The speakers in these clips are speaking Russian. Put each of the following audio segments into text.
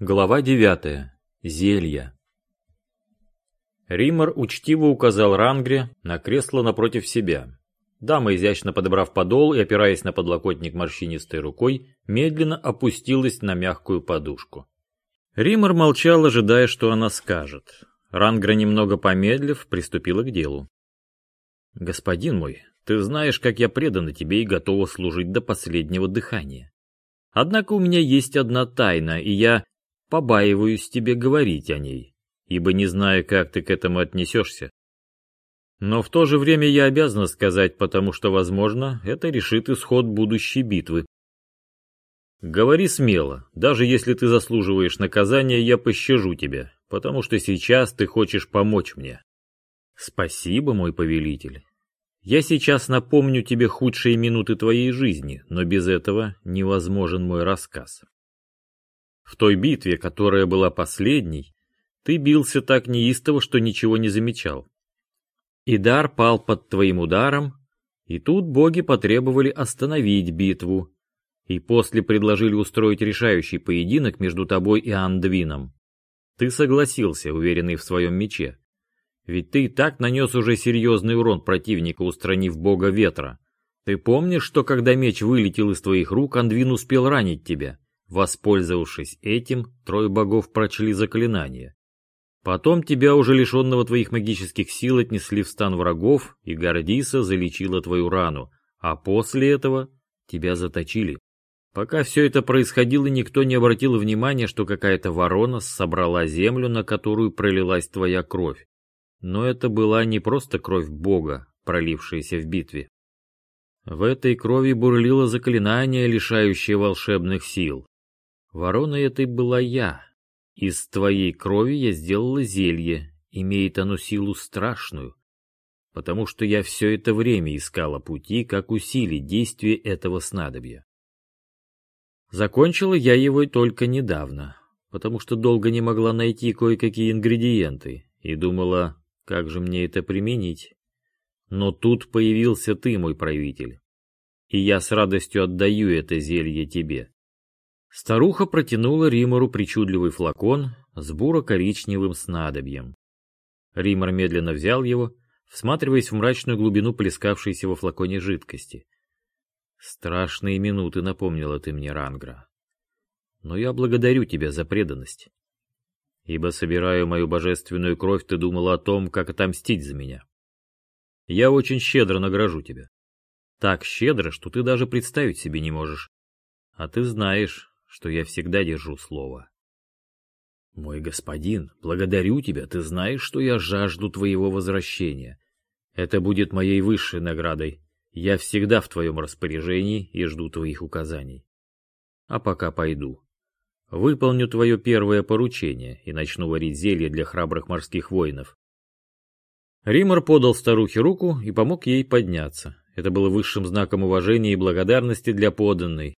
Глава девятая. Зелья. Риммер учтиво указал Рангре на кресло напротив себя. Дама, изящно подобрав подол и опираясь на подлокотник морщинистой рукой, медленно опустилась на мягкую подушку. Риммер молчал, ожидая, что она скажет. Рангра, немного помедлив, приступила к делу. «Господин мой, ты знаешь, как я предана тебе и готова служить до последнего дыхания. Однако у меня есть одна тайна, и я побаиваюсь тебе говорить о ней, ибо не знаю, как ты к этому отнесешься. Но в то же время я обязана сказать, потому что, возможно, это решит исход будущей битвы. Говори смело, даже если ты заслуживаешь наказания, я пощажу тебя, потому что сейчас ты хочешь помочь мне. Спасибо, мой повелитель. Я сейчас напомню тебе худшие минуты твоей жизни, но без этого невозможен мой рассказ. В той битве, которая была последней, ты бился так неистово, что ничего не замечал. Идар пал под твоим ударом, и тут боги потребовали остановить битву, и после предложили устроить решающий поединок между тобой и Андвином. Ты согласился, уверенный в своем мече. Ведь ты и так нанес уже серьезный урон противнику, устранив бога ветра. Ты помнишь, что когда меч вылетел из твоих рук, Андвин успел ранить тебя? Воспользовавшись этим, трое богов прочли заклинание. Потом тебя, уже лишенного твоих магических сил, отнесли в стан врагов, и Гордиса залечила твою рану, а после этого тебя заточили. Пока все это происходило, никто не обратил внимания, что какая-то ворона собрала землю, на которую пролилась твоя кровь. Но это была не просто кровь Бога, пролившаяся в битве. В этой крови бурлило заклинание, лишающее волшебных сил. Вороной этой была я. Из твоей крови я сделала зелье, имеет оно силу страшную, потому что я все это время искала пути, как усилить действие этого снадобья. Закончила я его только недавно, потому что долго не могла найти кое-какие ингредиенты и думала, как же мне это применить. Но тут появился ты, мой правитель, и я с радостью отдаю это зелье тебе. Старуха протянула Римору причудливый флакон с буро-коричневым снадобьем. Римор медленно взял его, всматриваясь в мрачную глубину плескавшейся во флаконе жидкости. Страшные минуты напомнила ты мне, Рангра. Но я благодарю тебя за преданность. Ибо, собирая мою божественную кровь, ты думала о том, как отомстить за меня. Я очень щедро награжу тебя. Так щедро, что ты даже представить себе не можешь. А ты знаешь, что я всегда держу слово. Мой господин, благодарю тебя, ты знаешь, что я жажду твоего возвращения. Это будет моей высшей наградой. Я всегда в твоем распоряжении и жду твоих указаний. А пока пойду. Выполню твое первое поручение и начну варить зелье для храбрых морских воинов. Римор подал старухе руку и помог ей подняться. Это было высшим знаком уважения и благодарности для поданной,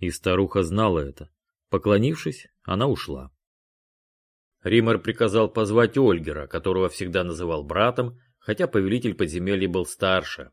и старуха знала это. Поклонившись, она ушла. Ример приказал позвать Ольгера, которого всегда называл братом, хотя повелитель подземелья был старше.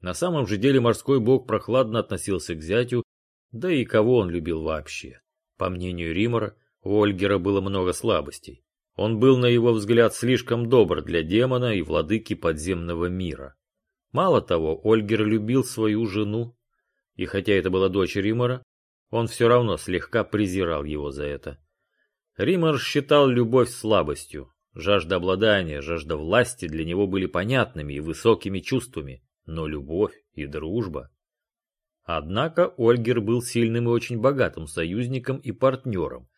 На самом же деле морской бог прохладно относился к зятю, да и кого он любил вообще. По мнению Римора, у Ольгера было много слабостей. Он был, на его взгляд, слишком добр для демона и владыки подземного мира. Мало того, Ольгер любил свою жену, и хотя это была дочь Римора, он все равно слегка презирал его за это. Римар считал любовь слабостью. Жажда обладания, жажда власти для него были понятными и высокими чувствами, но любовь и дружба... Однако Ольгер был сильным и очень богатым союзником и партнером,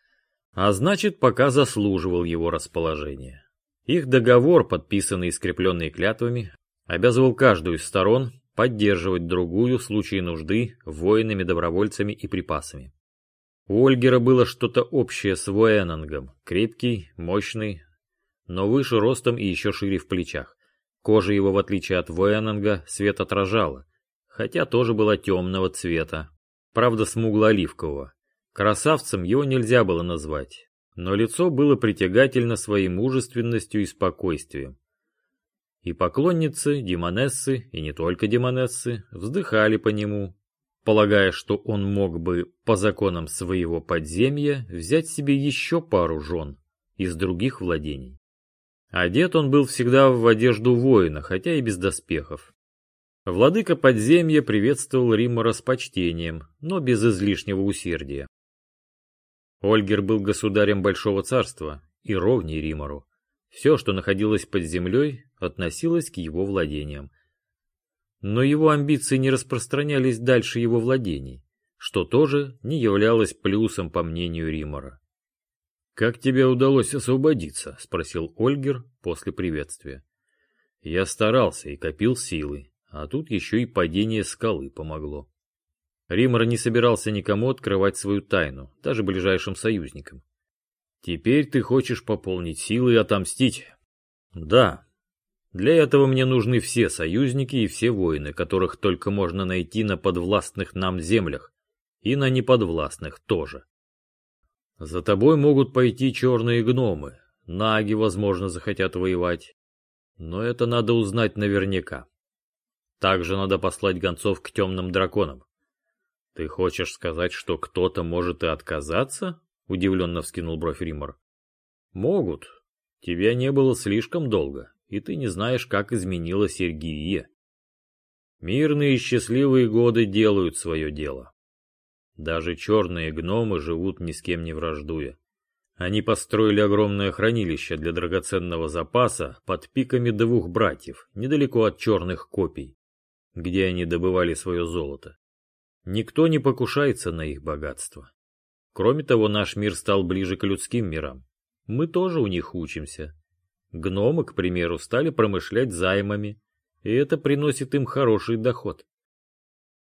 а значит, пока заслуживал его расположения. Их договор, подписанный и скрепленный клятвами, обязывал каждую из сторон поддерживать другую в случае нужды воинами, добровольцами и припасами. У Ольгера было что-то общее с Вуэнангом, крепкий, мощный, но выше ростом и еще шире в плечах. Кожа его, в отличие от Вуэнанга, свет отражала, хотя тоже была темного цвета, правда смугло-оливкового. Красавцем его нельзя было назвать, но лицо было притягательно своей мужественностью и спокойствием. И поклонницы, демонессы, и не только демонессы, вздыхали по нему. полагая, что он мог бы, по законам своего подземья, взять себе еще пару жен из других владений. Одет он был всегда в одежду воина, хотя и без доспехов. Владыка подземья приветствовал Римора с почтением, но без излишнего усердия. Ольгер был государем Большого Царства и ровней Римору. Все, что находилось под землей, относилось к его владениям. Но его амбиции не распространялись дальше его владений, что тоже не являлось плюсом по мнению Римора. «Как тебе удалось освободиться?» — спросил Ольгер после приветствия. «Я старался и копил силы, а тут еще и падение скалы помогло». Римор не собирался никому открывать свою тайну, даже ближайшим союзникам. «Теперь ты хочешь пополнить силы и отомстить?» «Да. Для этого мне нужны все союзники и все воины, которых только можно найти на подвластных нам землях, и на неподвластных тоже. За тобой могут пойти черные гномы, наги, возможно, захотят воевать. Но это надо узнать наверняка. Также надо послать гонцов к темным драконам. Ты хочешь сказать, что кто-то может и отказаться? Удивленно вскинул бровь Римор. Могут. Тебя не было слишком долго, и ты не знаешь, как изменилась Сергия. Мирные и счастливые годы делают свое дело. Даже черные гномы живут ни с кем не враждуя. Они построили огромное хранилище для драгоценного запаса под пиками двух братьев, недалеко от черных копий, где они добывали свое золото. Никто не покушается на их богатство. Кроме того, наш мир стал ближе к людским мирам. Мы тоже у них учимся. Гномы, к примеру, стали промышлять займами, и это приносит им хороший доход.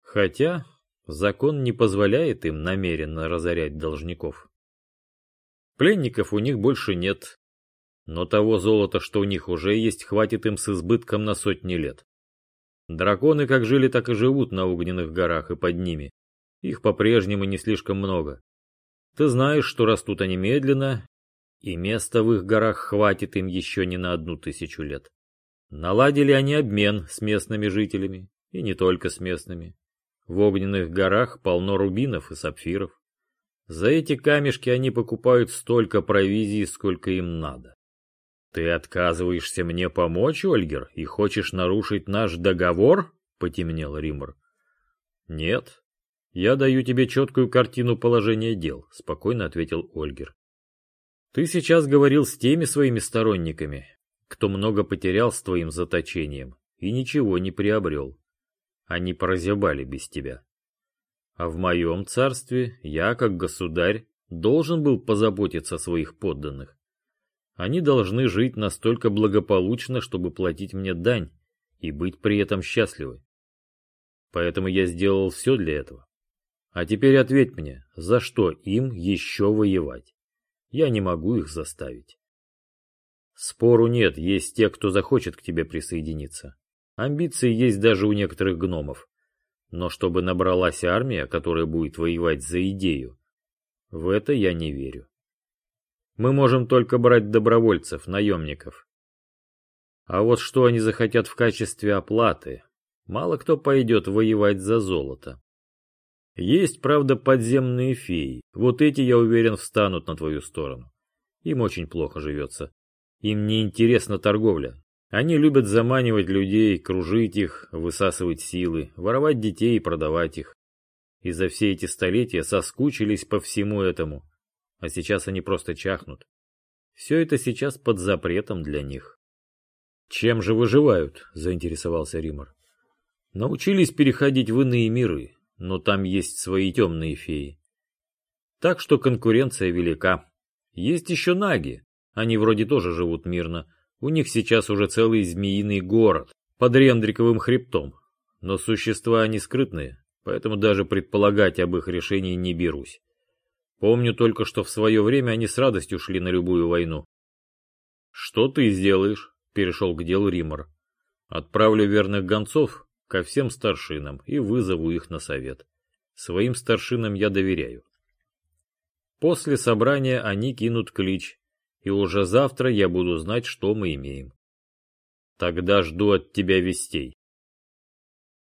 Хотя Закон не позволяет им намеренно разорять должников. Пленников у них больше нет, но того золота, что у них уже есть, хватит им с избытком на сотни лет. Драконы как жили, так и живут на огненных горах и под ними. Их по-прежнему не слишком много. Ты знаешь, что растут они медленно, и места в их горах хватит им еще не на одну тысячу лет. Наладили они обмен с местными жителями, и не только с местными. В огненных горах полно рубинов и сапфиров. За эти камешки они покупают столько провизии, сколько им надо. Ты отказываешься мне помочь, Ольгер, и хочешь нарушить наш договор? Потемнел Римор. Нет. Я даю тебе четкую картину положения дел, спокойно ответил Ольгер. Ты сейчас говорил с теми своими сторонниками, кто много потерял с твоим заточением и ничего не приобрел. Они прозябали без тебя. А в моем царстве я, как государь, должен был позаботиться о своих подданных. Они должны жить настолько благополучно, чтобы платить мне дань и быть при этом счастливы. Поэтому я сделал все для этого. А теперь ответь мне, за что им еще воевать? Я не могу их заставить. Спору нет, есть те, кто захочет к тебе присоединиться. Амбиции есть даже у некоторых гномов. Но чтобы набралась армия, которая будет воевать за идею, в это я не верю. Мы можем только брать добровольцев, наемников. А вот что они захотят в качестве оплаты, мало кто пойдет воевать за золото. Есть, правда, подземные феи. Вот эти, я уверен, встанут на твою сторону. Им очень плохо живется. Им не интересна торговля. Они любят заманивать людей, кружить их, высасывать силы, воровать детей и продавать их. И за все эти столетия соскучились по всему этому. А сейчас они просто чахнут. Все это сейчас под запретом для них. «Чем же выживают?» – заинтересовался Римор. «Научились переходить в иные миры, но там есть свои темные феи. Так что конкуренция велика. Есть еще наги, они вроде тоже живут мирно, у них сейчас уже целый змеиный город под Рендриковым хребтом. Но существа они скрытные, поэтому даже предполагать об их решении не берусь. Помню только, что в свое время они с радостью шли на любую войну. «Что ты сделаешь?» – перешел к делу Римор. «Отправлю верных гонцов ко всем старшинам и вызову их на совет. Своим старшинам я доверяю. После собрания они кинут клич, и уже завтра я буду знать, что мы имеем. Тогда жду от тебя вестей.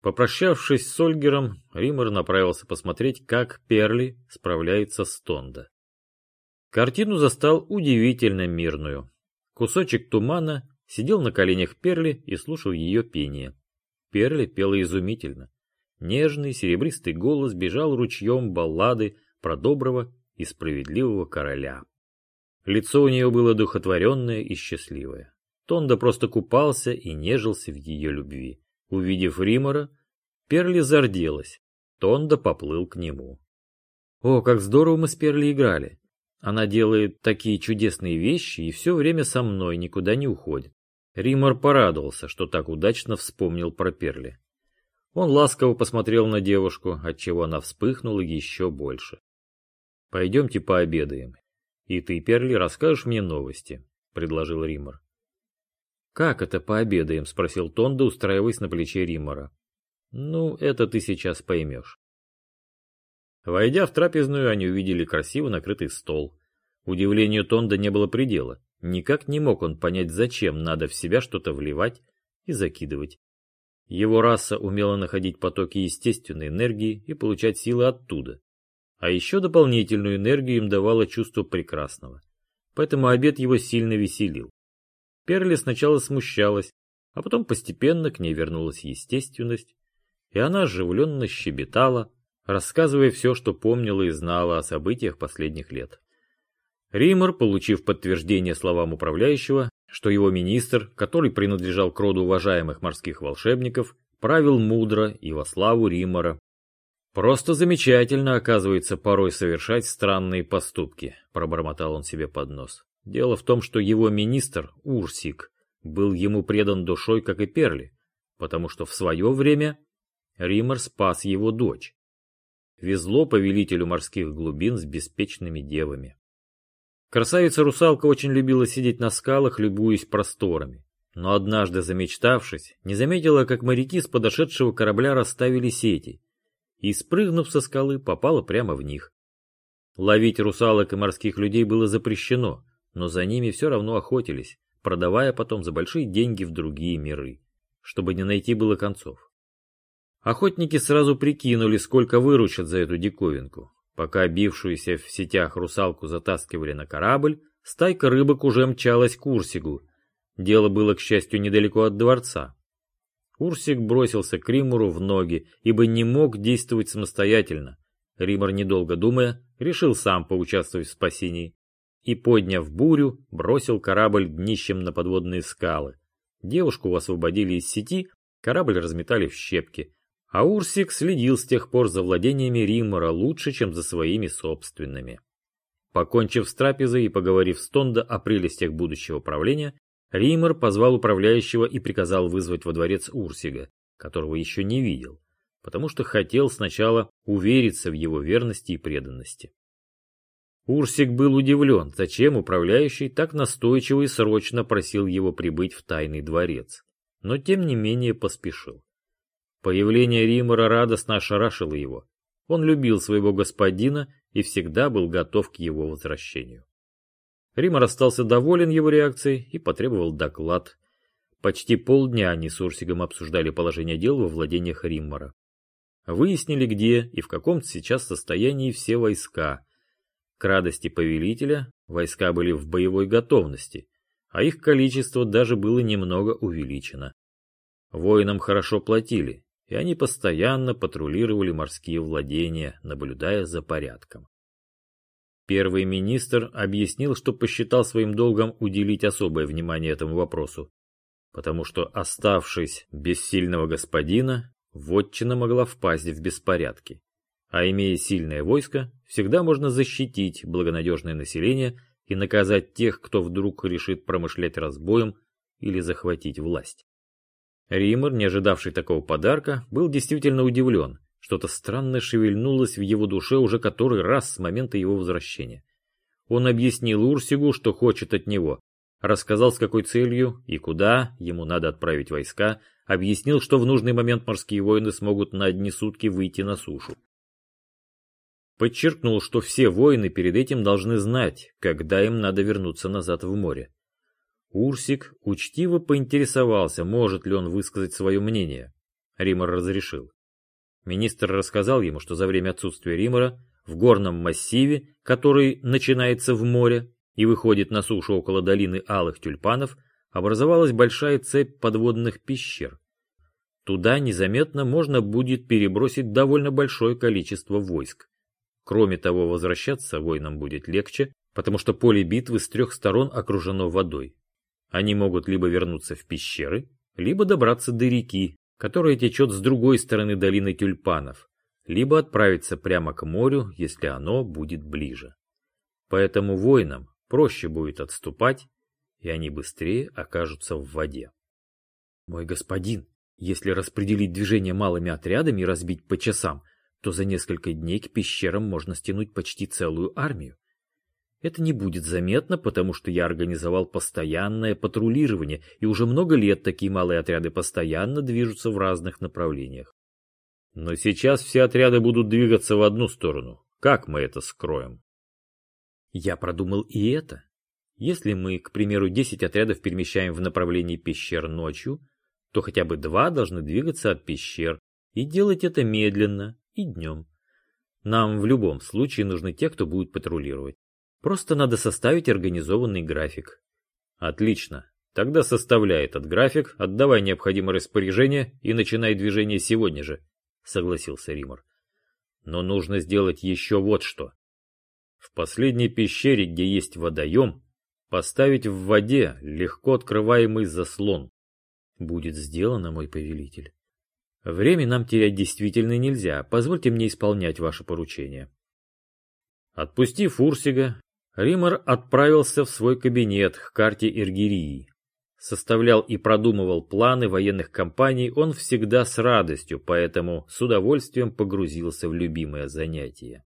Попрощавшись с Ольгером, Риммер направился посмотреть, как Перли справляется с Тондо. Картину застал удивительно мирную. Кусочек тумана сидел на коленях Перли и слушал ее пение. Перли пела изумительно. Нежный серебристый голос бежал ручьем баллады про доброго и справедливого короля. Лицо у нее было духотворенное и счастливое. Тонда просто купался и нежился в ее любви. Увидев Римора, Перли зарделась. Тонда поплыл к нему. О, как здорово мы с Перли играли. Она делает такие чудесные вещи и все время со мной никуда не уходит. Римор порадовался, что так удачно вспомнил про Перли. Он ласково посмотрел на девушку, отчего она вспыхнула еще больше. «Пойдемте пообедаем, и ты, Перли, расскажешь мне новости», — предложил Римор. «Как это пообедаем?» — спросил Тонда, устраиваясь на плече Римора. «Ну, это ты сейчас поймешь». Войдя в трапезную, они увидели красиво накрытый стол. Удивлению Тонда не было предела. Никак не мог он понять, зачем надо в себя что-то вливать и закидывать. Его раса умела находить потоки естественной энергии и получать силы оттуда. А еще дополнительную энергию им давало чувство прекрасного. Поэтому обед его сильно веселил. Перли сначала смущалась, а потом постепенно к ней вернулась естественность, и она оживленно щебетала, рассказывая все, что помнила и знала о событиях последних лет. Риммер, получив подтверждение словам управляющего, что его министр, который принадлежал к роду уважаемых морских волшебников, правил мудро и во славу Риммера. «Просто замечательно, оказывается, порой совершать странные поступки», – пробормотал он себе под нос. Дело в том, что его министр, Урсик, был ему предан душой, как и Перли, потому что в свое время Риммер спас его дочь. Везло повелителю морских глубин с беспечными девами. Красавица-русалка очень любила сидеть на скалах, любуясь просторами. Но однажды, замечтавшись, не заметила, как моряки с подошедшего корабля расставили сети, и, спрыгнув со скалы, попала прямо в них. Ловить русалок и морских людей было запрещено, но за ними все равно охотились, продавая потом за большие деньги в другие миры, чтобы не найти было концов. Охотники сразу прикинули, сколько выручат за эту диковинку. Пока бившуюся в сетях русалку затаскивали на корабль, стайка рыбок уже мчалась к Урсигу. Дело было, к счастью, недалеко от дворца. Урсик бросился к Римуру в ноги, ибо не мог действовать самостоятельно. Римор, недолго думая, решил сам поучаствовать в спасении и, подняв бурю, бросил корабль днищем на подводные скалы. Девушку освободили из сети, корабль разметали в щепки, а Урсик следил с тех пор за владениями Риммора лучше, чем за своими собственными. Покончив с трапезой и поговорив с Тондо о прелестях будущего правления, Риммер позвал управляющего и приказал вызвать во дворец Урсига, которого еще не видел, потому что хотел сначала увериться в его верности и преданности. Урсик был удивлен, зачем управляющий так настойчиво и срочно просил его прибыть в тайный дворец, но тем не менее поспешил. Появление Римора радостно ошарашило его. Он любил своего господина и всегда был готов к его возвращению. Римор остался доволен его реакцией и потребовал доклад. Почти полдня они с Урсигом обсуждали положение дел во владениях Риммора. Выяснили, где и в каком сейчас состоянии все войска. К радости повелителя войска были в боевой готовности, а их количество даже было немного увеличено. Воинам хорошо платили, и они постоянно патрулировали морские владения, наблюдая за порядком. Первый министр объяснил, что посчитал своим долгом уделить особое внимание этому вопросу, потому что, оставшись без сильного господина, вотчина могла впасть в беспорядки. А имея сильное войско, всегда можно защитить благонадежное население и наказать тех, кто вдруг решит промышлять разбоем или захватить власть. Риммер, не ожидавший такого подарка, был действительно удивлен. Что-то странное шевельнулось в его душе уже который раз с момента его возвращения. Он объяснил Урсигу, что хочет от него, рассказал, с какой целью и куда ему надо отправить войска, объяснил, что в нужный момент морские воины смогут на одни сутки выйти на сушу. Подчеркнул, что все воины перед этим должны знать, когда им надо вернуться назад в море. Урсик учтиво поинтересовался, может ли он высказать свое мнение. Римор разрешил. Министр рассказал ему, что за время отсутствия Римора в горном массиве, который начинается в море и выходит на сушу около долины Алых Тюльпанов, образовалась большая цепь подводных пещер. Туда незаметно можно будет перебросить довольно большое количество войск. Кроме того, возвращаться воинам будет легче, потому что поле битвы с трех сторон окружено водой. Они могут либо вернуться в пещеры, либо добраться до реки, которая течет с другой стороны долины тюльпанов, либо отправиться прямо к морю, если оно будет ближе. Поэтому воинам проще будет отступать, и они быстрее окажутся в воде. Мой господин, если распределить движение малыми отрядами и разбить по часам, то за несколько дней к пещерам можно стянуть почти целую армию. Это не будет заметно, потому что я организовал постоянное патрулирование, и уже много лет такие малые отряды постоянно движутся в разных направлениях. Но сейчас все отряды будут двигаться в одну сторону. Как мы это скроем? Я продумал и это. Если мы, к примеру, 10 отрядов перемещаем в направлении пещер ночью, то хотя бы два должны двигаться от пещер и делать это медленно и днем. Нам в любом случае нужны те, кто будет патрулировать. Просто надо составить организованный график. Отлично. Тогда составляй этот график, отдавай необходимое распоряжение и начинай движение сегодня же, согласился Римор. Но нужно сделать еще вот что. В последней пещере, где есть водоем, поставить в воде легко открываемый заслон. Будет сделано, мой повелитель. Время нам терять действительно нельзя, позвольте мне исполнять ваше поручение. Отпустив Урсига, Римор отправился в свой кабинет к карте Иргирии. Составлял и продумывал планы военных кампаний он всегда с радостью, поэтому с удовольствием погрузился в любимое занятие.